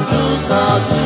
Santo, Santo.